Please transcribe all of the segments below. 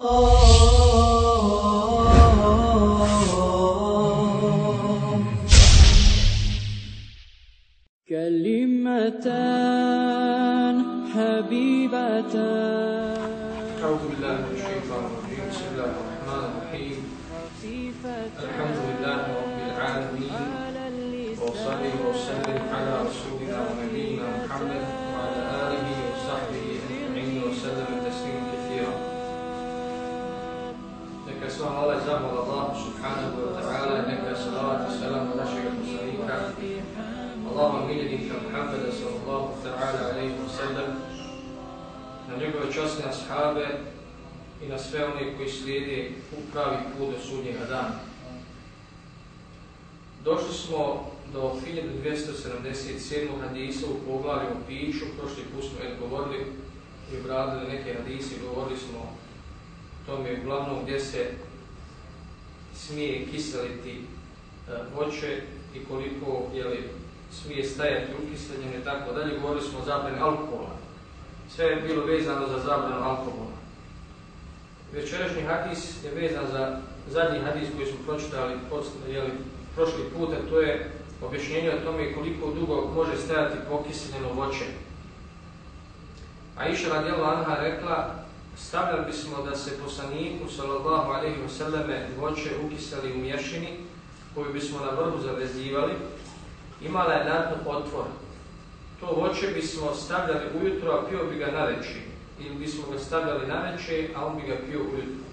كلمتان حبيبتان. أعوذ بالله من الشيطان الرجيم. بسم الله الرحمن الرحيم. الحمد لله رب العالمين. وصلي وسلم على رسولنا hvala i zahvala Allahu subhanahu wa ta'ala i neka salavat i salam na našeg poslanika Allahom miljenika Muhammeda sallallahu ta'ala alaihi wa sallam na njegove časne ashabe i na sve one koji slijede u pravi put do sudnjega dana. Došli smo do 1277. hadisa u poglavlju o piću, prošli put smo je govorili i obradili neke hadise, govorili smo o tome uglavnom gdje se smije kiseliti e, voće i koliko jeli, smije stajati ukiseljenje i tako dalje. Govorili smo o zabrani alkohola. Sve je bilo vezano za zabranu alkohola. Večerašnji hadis je vezan za zadnji hadis koji smo pročitali jeli, prošli put, a to je objašnjenje o tome koliko dugo može stajati pokiseljeno voće. A iša radijela Anha rekla, stavljali bismo da se poslaniku sallallahu alaihi wasallame voće ukisali u mješini koju bismo na vrhu zavezivali, imala je nadnu otvor. To voće bismo stavljali ujutro, a pio bi ga na veći. Ili bismo ga stavljali na veće, a on bi ga pio ujutro.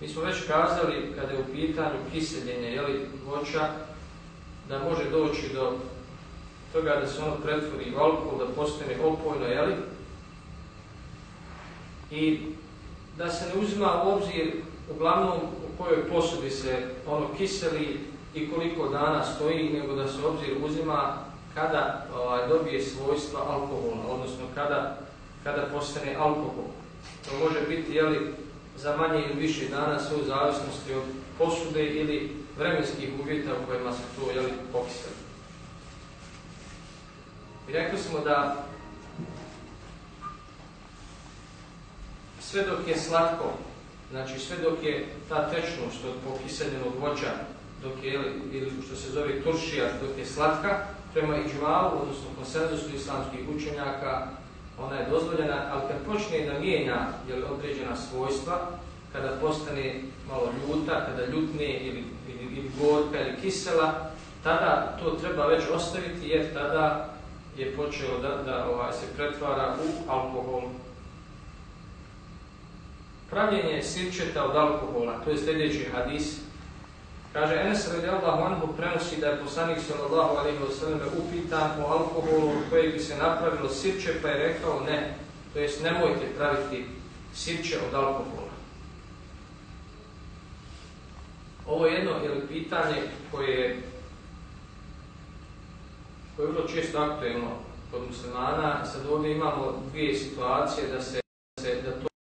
Mi smo već kazali, kada je u pitanju kiseljenje jeli, voća, da može doći do toga da se ono pretvori u alkohol, da postane opojno, jeli? I da se ne uzima u obzir uglavnom u kojoj posudi se ono kiseli i koliko dana stoji, nego da se obzir uzima kada ovaj, dobije svojstva alkohola, odnosno kada, kada postane alkohol. To može biti jeli, za manje ili više dana, sve u zavisnosti od posude ili vremenskih uvjeta u kojima se to jeli, pokiseli. I rekli smo da sve dok je slatko, znači sve dok je ta tečnost od pokiseljenog voća, dok je, ili što se zove turšija, dok je slatka, prema iđmalu, odnosno konsenzusu islamskih učenjaka, ona je dozvoljena, ali kad počne da mijenja jel, određena svojstva, kada postane malo ljuta, kada ljutne ili, ili, ili gorka ili kisela, tada to treba već ostaviti jer tada je počeo da, da ovaj, se pretvara u alkohol. Pravljenje sirčeta od alkohola, to je sljedeći hadis. Kaže, Enes radijallahu anhu prenosi da je poslanik sallallahu alaihi wa sallam upitan o alkoholu koji bi se napravilo sirče, pa je rekao ne, to jest nemojte praviti sirče od alkohola. Ovo je jedno ili pitanje koje je koje je vrlo često aktuelno kod muslimana. Sad ovdje imamo dvije situacije da se da to